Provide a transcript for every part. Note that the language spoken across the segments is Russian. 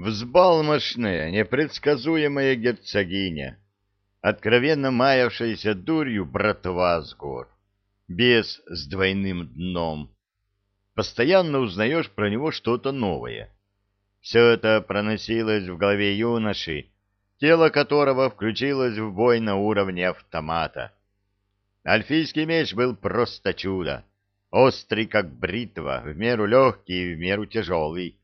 Взбалмошная, непредсказуемая герцогиня, откровенно маявшаяся дурью братва с гор, без с двойным дном. Постоянно узнаешь про него что-то новое. Все это проносилось в голове юноши, тело которого включилось в бой на уровне автомата. Альфийский меч был просто чудо, острый как бритва, в меру легкий и в меру тяжелый.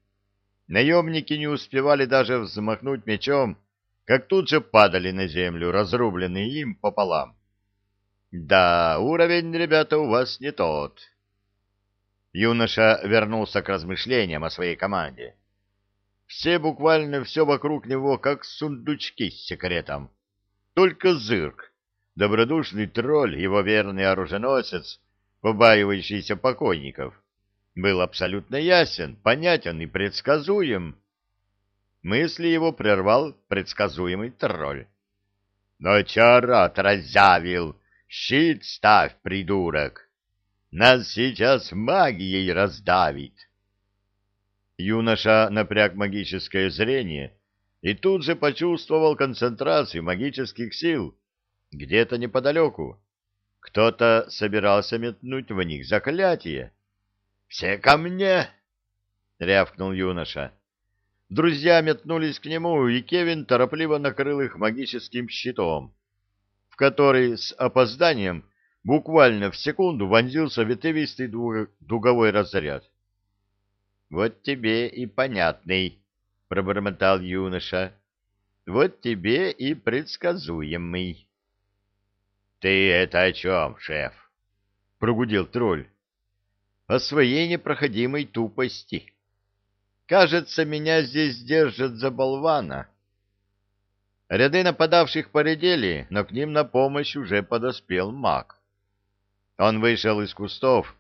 Наемники не успевали даже взмахнуть мечом, как тут же падали на землю, разрубленные им пополам. Да, уровень, ребята, у вас не тот. Юноша вернулся к размышлениям о своей команде. Все буквально все вокруг него, как сундучки с секретом. Только зырк, добродушный тролль, его верный оруженосец, побаивающийся покойников — был абсолютно ясен, понятен и предсказуем. Мысли его прервал предсказуемый тролль. — Но чарат разявил! Щит ставь, придурок! Нас сейчас магией раздавит! Юноша напряг магическое зрение и тут же почувствовал концентрацию магических сил где-то неподалеку. Кто-то собирался метнуть в них заклятие. «Все ко мне!» — рявкнул юноша. Друзья метнулись к нему, и Кевин торопливо накрыл их магическим щитом, в который с опозданием буквально в секунду вонзился ветвистый дуговой разряд. «Вот тебе и понятный», — пробормотал юноша. «Вот тебе и предсказуемый». «Ты это о чем, шеф?» — прогудел тролль о своей непроходимой тупости. Кажется, меня здесь держат за болвана. Ряды нападавших поредели, но к ним на помощь уже подоспел маг. Он вышел из кустов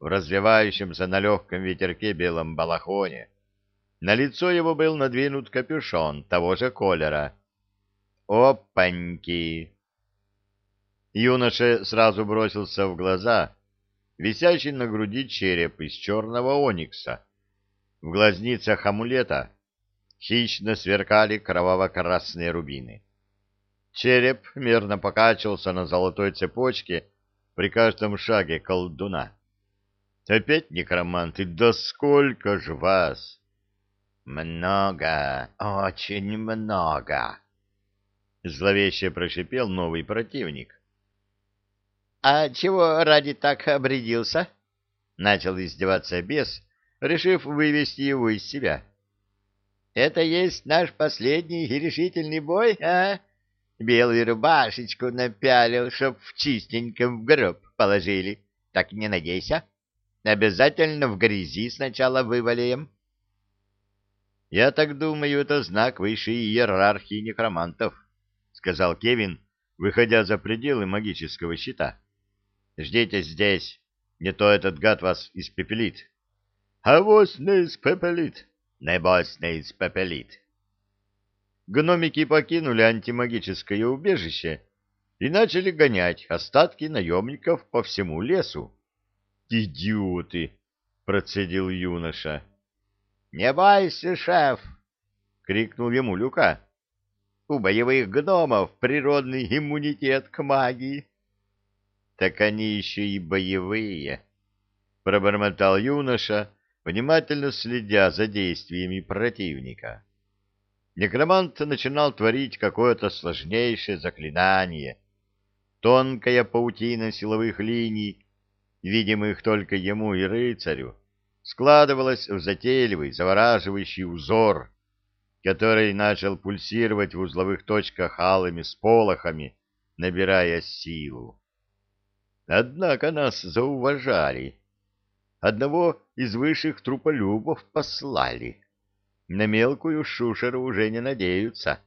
в развивающемся на легком ветерке белом балахоне. На лицо его был надвинут капюшон того же колера. «Опаньки!» Юноше сразу бросился в глаза висящий на груди череп из черного оникса. В глазницах амулета хищно сверкали кроваво-красные рубины. Череп мерно покачивался на золотой цепочке при каждом шаге колдуна. Опять некроманты, да сколько ж вас! Много, очень много! Зловеще прошипел новый противник. — А чего ради так обрядился? — начал издеваться бес, решив вывести его из себя. — Это есть наш последний и решительный бой, а? Белую рубашечку напялил, чтоб в чистеньком в гроб положили. Так не надейся. Обязательно в грязи сначала вывалим. — Я так думаю, это знак высшей иерархии некромантов, — сказал Кевин, выходя за пределы магического щита. — Ждите здесь, не то этот гад вас испепелит. А не испепелит, небось не испепелит. Гномики покинули антимагическое убежище и начали гонять остатки наемников по всему лесу. «Идиоты!» — процедил юноша. «Не бойся, шеф!» — крикнул ему Люка. «У боевых гномов природный иммунитет к магии» так они еще и боевые, — пробормотал юноша, внимательно следя за действиями противника. Некромант начинал творить какое-то сложнейшее заклинание. Тонкая паутина силовых линий, видимых только ему и рыцарю, складывалась в затейливый, завораживающий узор, который начал пульсировать в узловых точках алыми сполохами, набирая силу. Однако нас зауважали. Одного из высших труполюбов послали. На мелкую шушеру уже не надеются.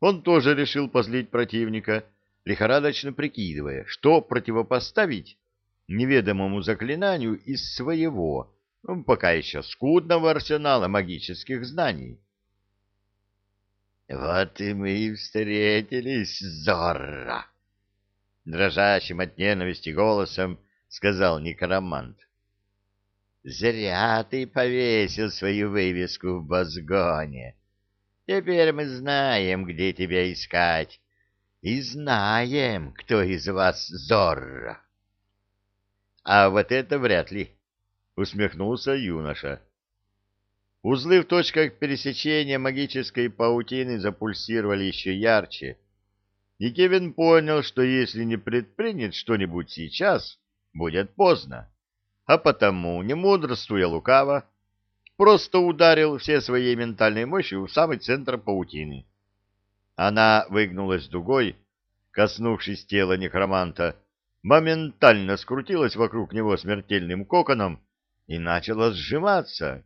Он тоже решил позлить противника, лихорадочно прикидывая, что противопоставить неведомому заклинанию из своего, ну, пока еще скудного арсенала магических знаний. «Вот и мы встретились, Зорро!» Дрожащим от ненависти голосом сказал некромант. Зря ты повесил свою вывеску в Базгоне. Теперь мы знаем, где тебя искать, и знаем, кто из вас Зорро. — А вот это вряд ли, — усмехнулся юноша. Узлы в точках пересечения магической паутины запульсировали еще ярче, и Кевин понял, что если не предпринят что-нибудь сейчас, будет поздно, а потому, не мудрствуя лукаво, просто ударил все своей ментальной мощью в самый центр паутины. Она выгнулась дугой, коснувшись тела некроманта, моментально скрутилась вокруг него смертельным коконом и начала сжиматься.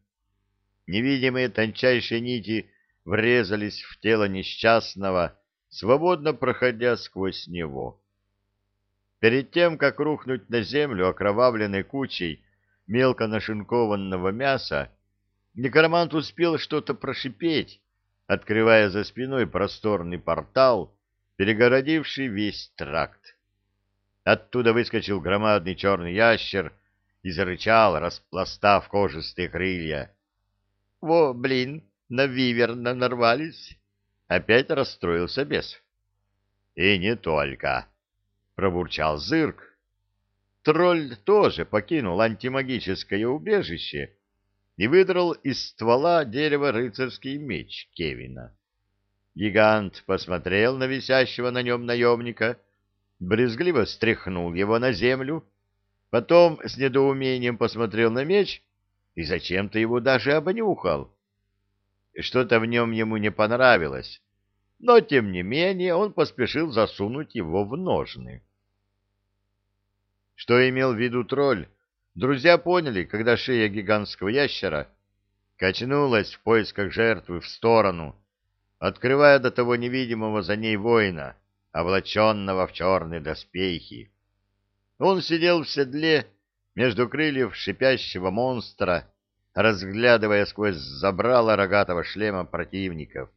Невидимые тончайшие нити врезались в тело несчастного, свободно проходя сквозь него. Перед тем, как рухнуть на землю окровавленной кучей мелко нашинкованного мяса, Некромант успел что-то прошипеть, открывая за спиной просторный портал, перегородивший весь тракт. Оттуда выскочил громадный черный ящер и зарычал, распластав кожистые крылья. — Во, блин, на виверна нарвались! — опять расстроился бес. — И не только! — пробурчал зырк. Тролль тоже покинул антимагическое убежище и выдрал из ствола дерева рыцарский меч Кевина. Гигант посмотрел на висящего на нем наемника, брезгливо стряхнул его на землю, потом с недоумением посмотрел на меч и зачем-то его даже обнюхал. Что-то в нем ему не понравилось, но, тем не менее, он поспешил засунуть его в ножны. Что имел в виду тролль, Друзья поняли, когда шея гигантского ящера качнулась в поисках жертвы в сторону, открывая до того невидимого за ней воина, облаченного в черные доспехи. Он сидел в седле между крыльев шипящего монстра, разглядывая сквозь забрало рогатого шлема противников.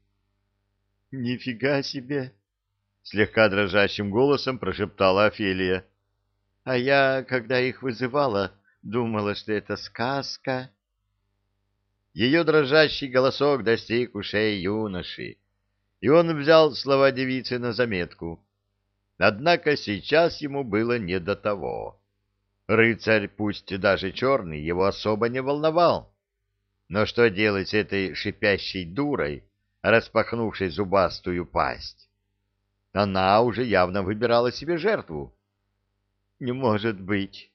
— Нифига себе! — слегка дрожащим голосом прошептала Офелия. — А я, когда их вызывала, Думала, что это сказка. Ее дрожащий голосок достиг ушей юноши, и он взял слова девицы на заметку. Однако сейчас ему было не до того. Рыцарь, пусть даже черный, его особо не волновал. Но что делать с этой шипящей дурой, распахнувшей зубастую пасть? Она уже явно выбирала себе жертву. — Не может быть!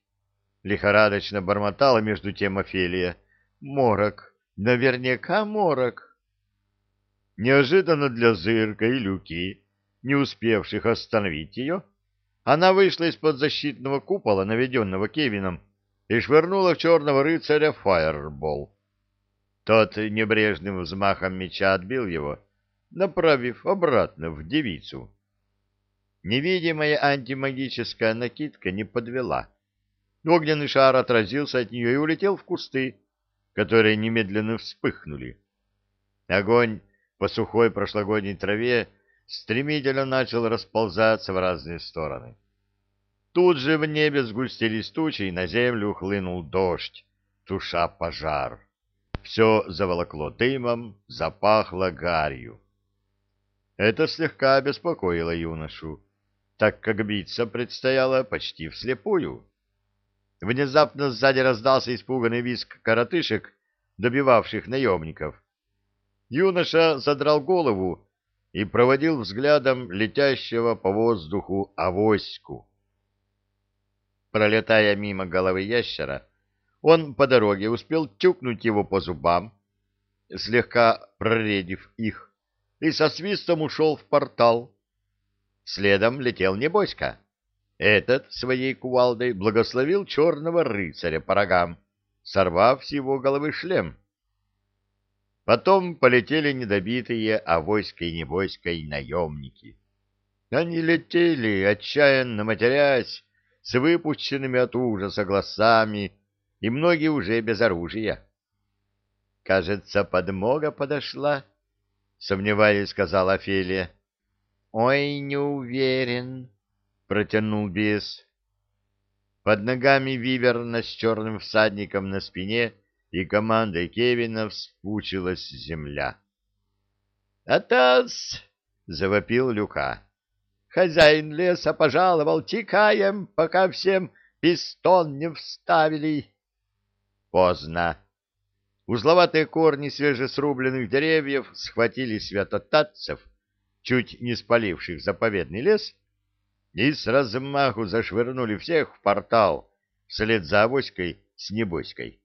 Лихорадочно бормотала между тем Офелия. Морок, наверняка морок. Неожиданно для Зырка и Люки, не успевших остановить ее, она вышла из-под защитного купола, наведенного Кевином, и швырнула в черного рыцаря фаербол. Тот небрежным взмахом меча отбил его, направив обратно в девицу. Невидимая антимагическая накидка не подвела. Огненный шар отразился от нее и улетел в кусты, которые немедленно вспыхнули. Огонь по сухой прошлогодней траве стремительно начал расползаться в разные стороны. Тут же в небе сгустились тучи, и на землю хлынул дождь, туша пожар. Все заволокло дымом, запахло гарью. Это слегка обеспокоило юношу, так как биться предстояло почти вслепую. Внезапно сзади раздался испуганный визг коротышек, добивавших наемников. Юноша задрал голову и проводил взглядом летящего по воздуху авоську. Пролетая мимо головы ящера, он по дороге успел тюкнуть его по зубам, слегка проредив их, и со свистом ушел в портал. Следом летел Небоська. Этот своей кувалдой благословил черного рыцаря по рогам, сорвав с его головы шлем. Потом полетели недобитые авойской небойской наемники. Они летели, отчаянно матерясь, с выпущенными от ужаса глазами, и многие уже без оружия. — Кажется, подмога подошла, — сомневаясь, сказала Офелия. — Ой, не уверен, протянул бес. Под ногами Виверна с черным всадником на спине и командой Кевина вспучилась земля. «Атас!» — завопил Люка. «Хозяин леса пожаловал, тикаем, пока всем пистон не вставили». Поздно. Узловатые корни свежесрубленных деревьев схватили святотатцев, чуть не спаливших заповедный лес, и с размаху зашвырнули всех в портал вслед за авоськой с небоськой.